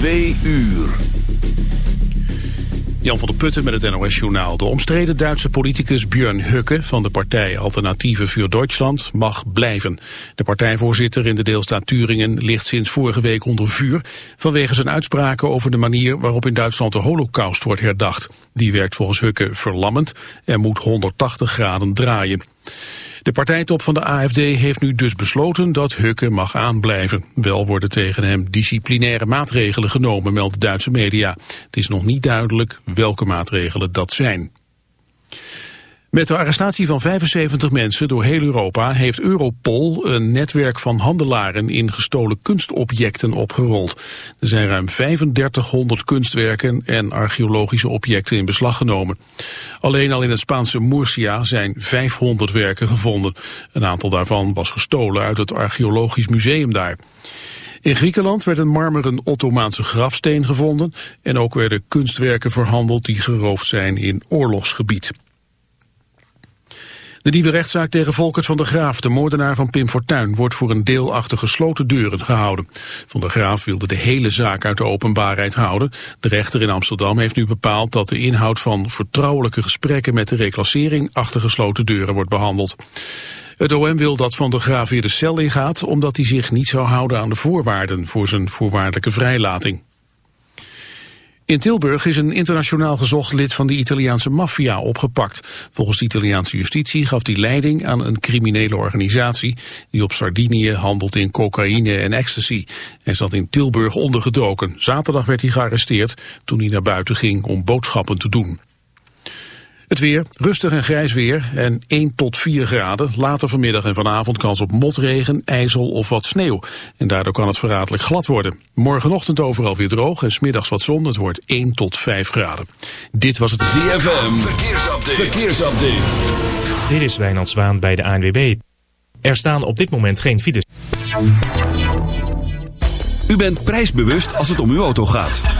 Twee uur. Jan van der Putten met het NOS-journaal. De omstreden Duitse politicus Björn Hukke van de partij Alternatieve voor Duitsland mag blijven. De partijvoorzitter in de deelstaat Turingen ligt sinds vorige week onder vuur... vanwege zijn uitspraken over de manier waarop in Duitsland de holocaust wordt herdacht. Die werkt volgens Hukke verlammend en moet 180 graden draaien. De partijtop van de AFD heeft nu dus besloten dat Hukke mag aanblijven. Wel worden tegen hem disciplinaire maatregelen genomen, meldt Duitse media. Het is nog niet duidelijk welke maatregelen dat zijn. Met de arrestatie van 75 mensen door heel Europa heeft Europol een netwerk van handelaren in gestolen kunstobjecten opgerold. Er zijn ruim 3500 kunstwerken en archeologische objecten in beslag genomen. Alleen al in het Spaanse Murcia zijn 500 werken gevonden. Een aantal daarvan was gestolen uit het archeologisch museum daar. In Griekenland werd een marmeren Ottomaanse grafsteen gevonden en ook werden kunstwerken verhandeld die geroofd zijn in oorlogsgebied. De nieuwe rechtszaak tegen Volkert van der Graaf, de moordenaar van Pim Fortuyn, wordt voor een deel achter gesloten deuren gehouden. Van der Graaf wilde de hele zaak uit de openbaarheid houden. De rechter in Amsterdam heeft nu bepaald dat de inhoud van vertrouwelijke gesprekken met de reclassering achter gesloten deuren wordt behandeld. Het OM wil dat Van der Graaf weer de cel ingaat omdat hij zich niet zou houden aan de voorwaarden voor zijn voorwaardelijke vrijlating. In Tilburg is een internationaal gezocht lid van de Italiaanse maffia opgepakt. Volgens de Italiaanse justitie gaf hij leiding aan een criminele organisatie... die op Sardinië handelt in cocaïne en ecstasy. Hij zat in Tilburg ondergedoken. Zaterdag werd hij gearresteerd toen hij naar buiten ging om boodschappen te doen. Het weer, rustig en grijs weer en 1 tot 4 graden. Later vanmiddag en vanavond kans op motregen, ijzel of wat sneeuw. En daardoor kan het verraderlijk glad worden. Morgenochtend overal weer droog en smiddags wat zon. Het wordt 1 tot 5 graden. Dit was het ZFM. Verkeersupdate. Verkeersupdate. Dit is Wijnand Zwaan bij de ANWB. Er staan op dit moment geen files. U bent prijsbewust als het om uw auto gaat.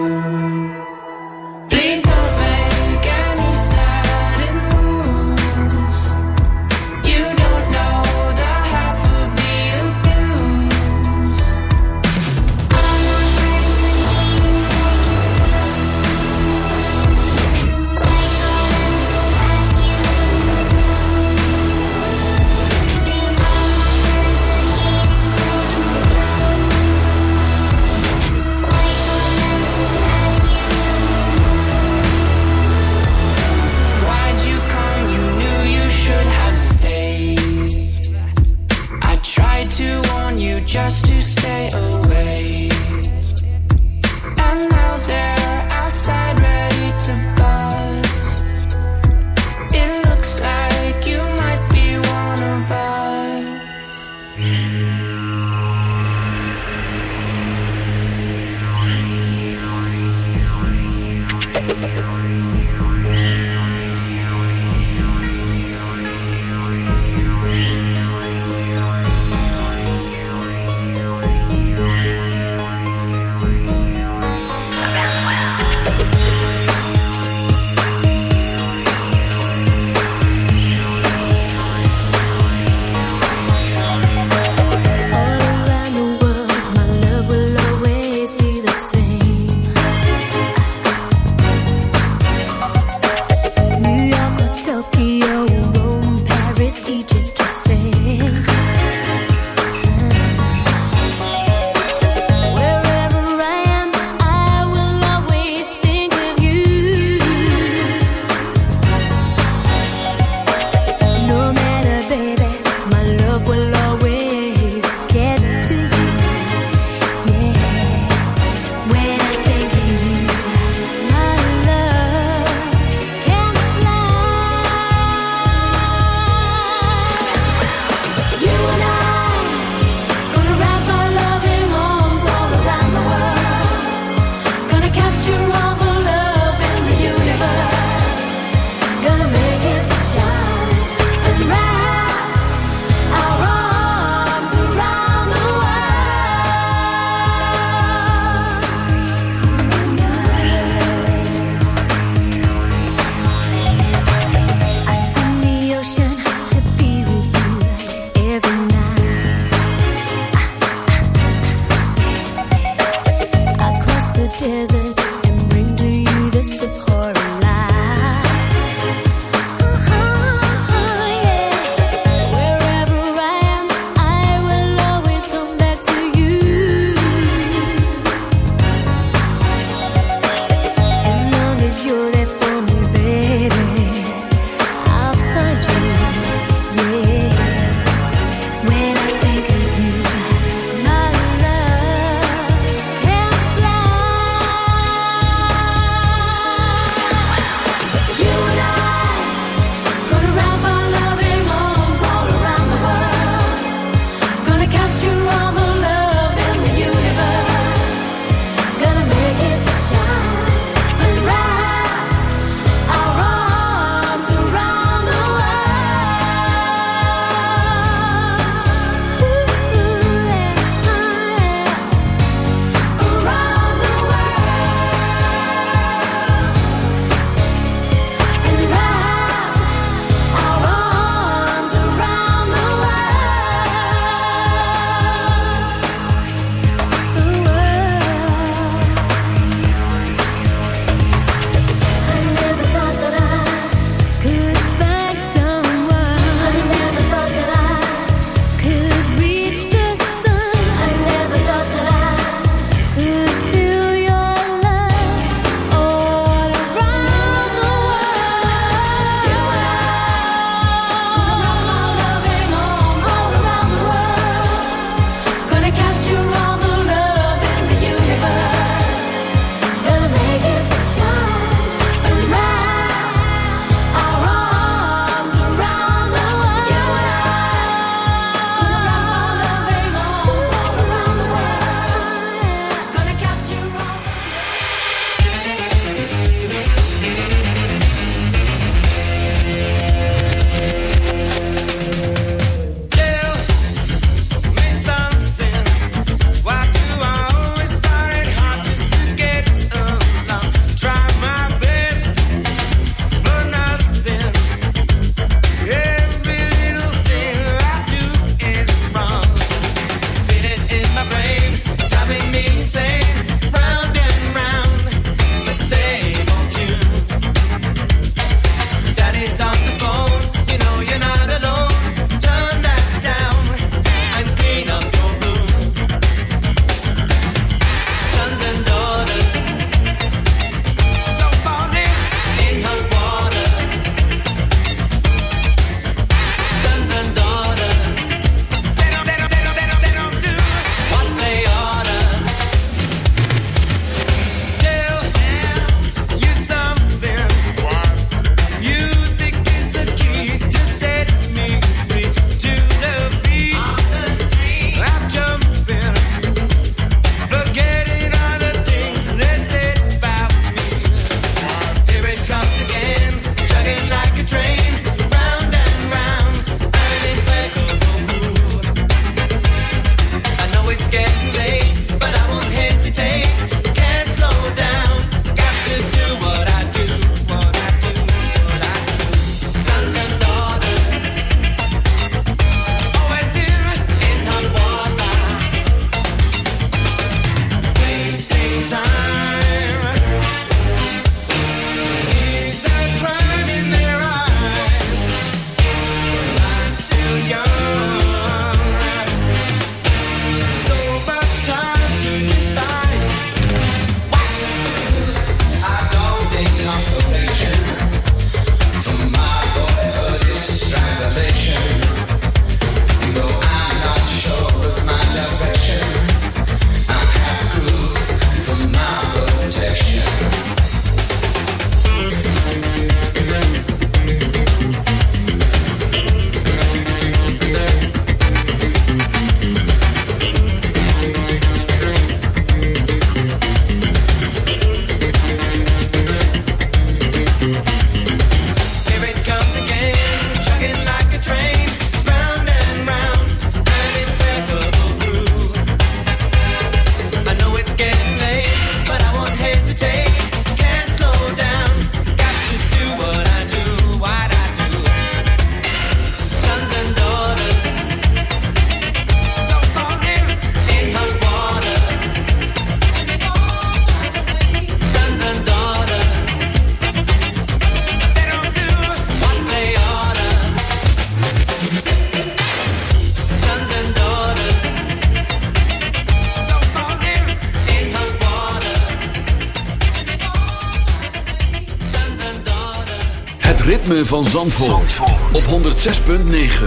Van Zandvoort, op 106.9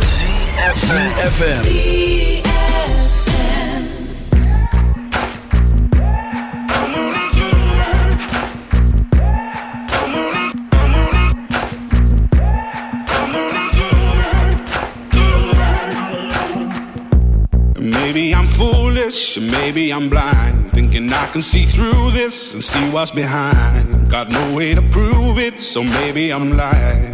CFFM Maybe I'm foolish, maybe I'm blind. Thinking I can see through this and see what's behind. Got no way to prove it, so maybe I'm lying.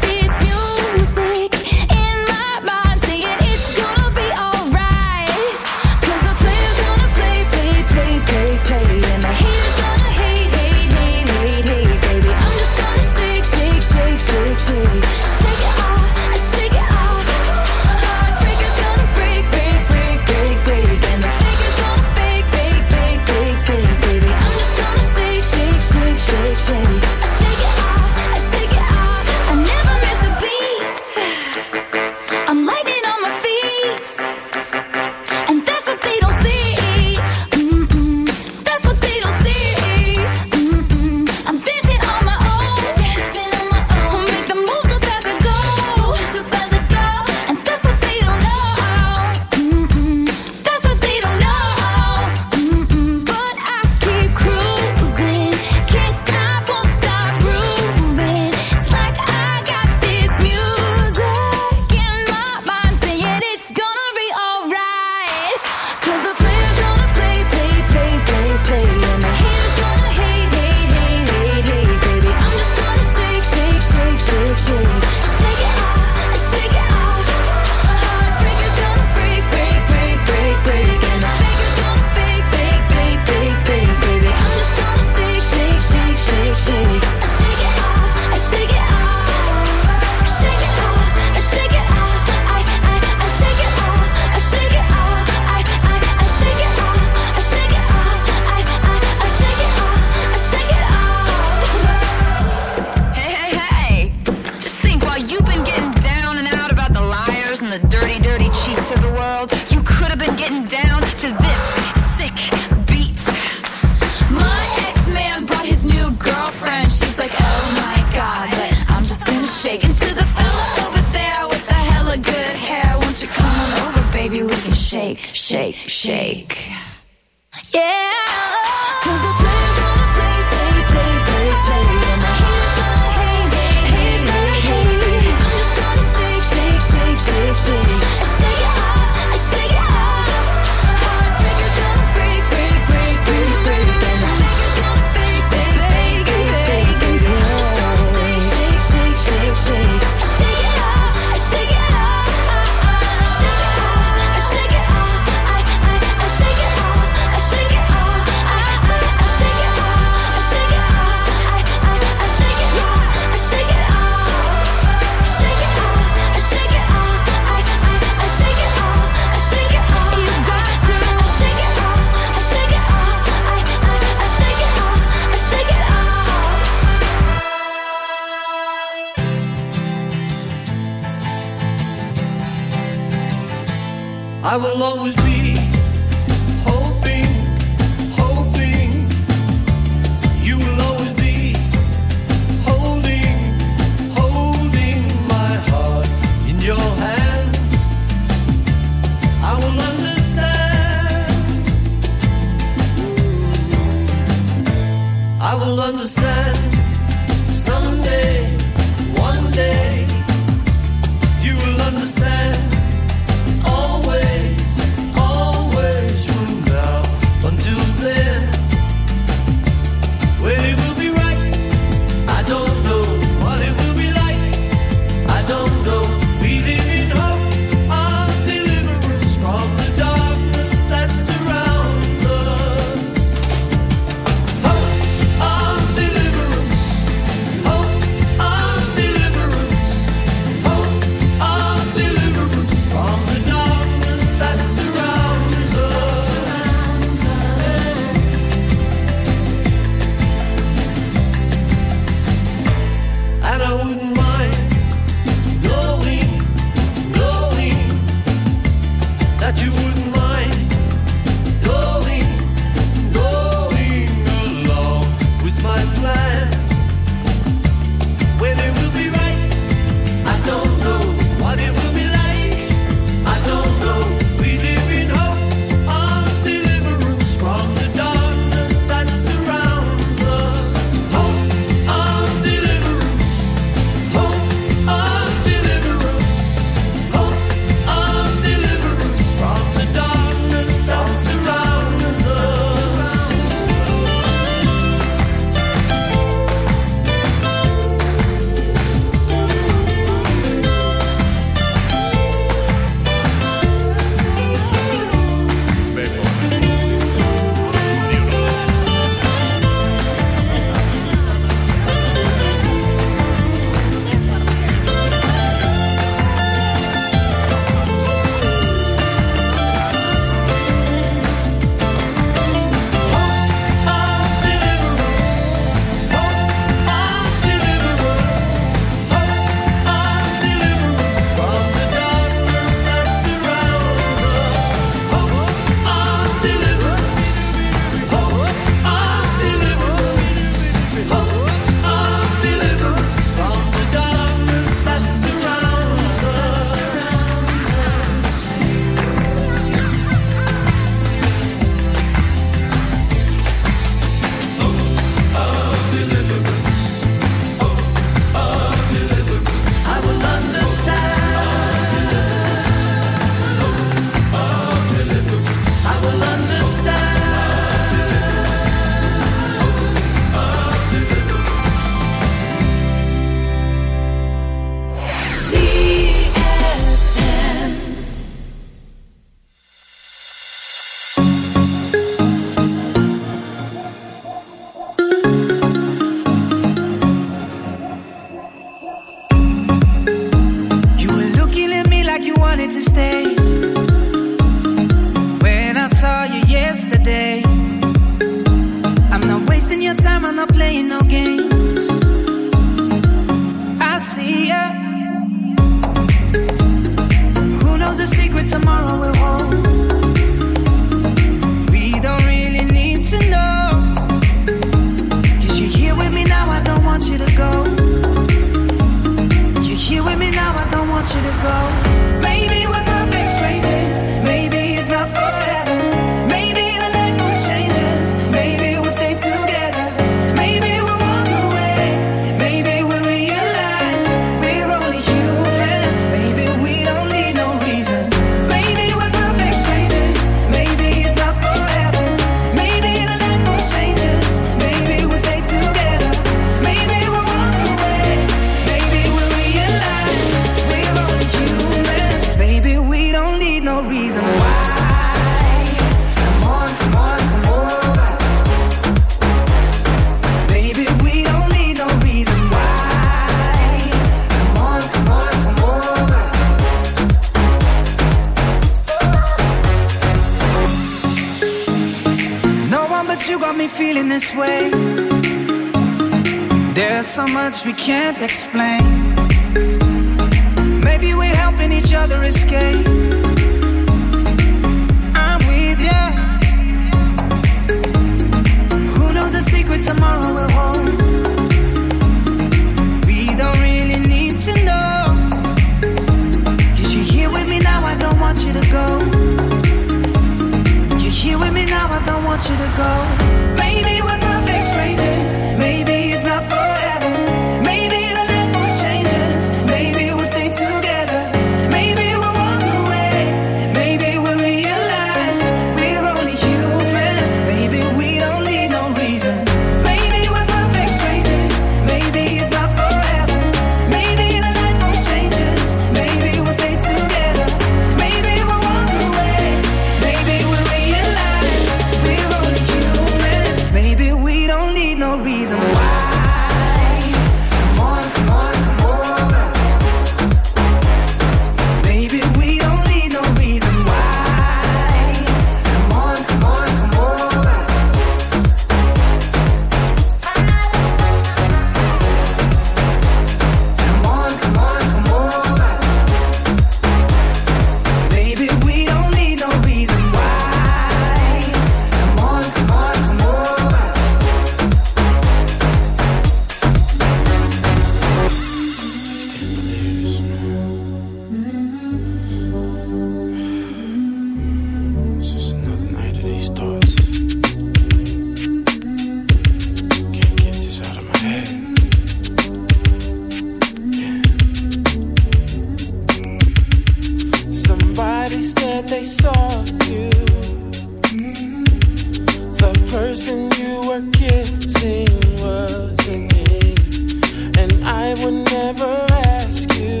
never ask you.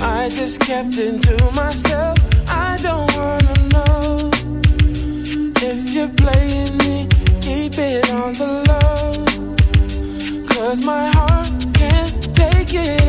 I just kept it to myself. I don't wanna know if you're playing me. Keep it on the low, cause my heart can't take it.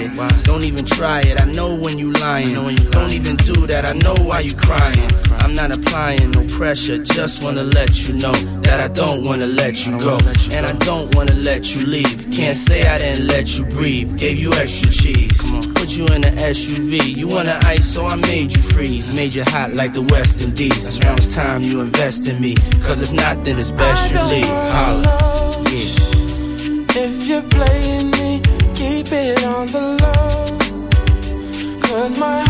it. Why? Don't even try it. I know when you lying. When you lying. Don't even do that. I know why you crying. I'm not applying no pressure. Just wanna let you know that I don't wanna let you go, and I don't wanna let you leave. Can't say I didn't let you breathe. Gave you extra cheese. Put you in an SUV. You wanna ice, so I made you freeze. Made you hot like the West Indies. Now it's time you invest in me. Cause if not, then it's best I you leave. Holla. Yeah. If you're playing it on the low. Cause my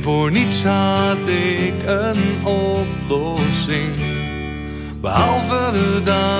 Voor niets had ik een oplossing. Behalve dat.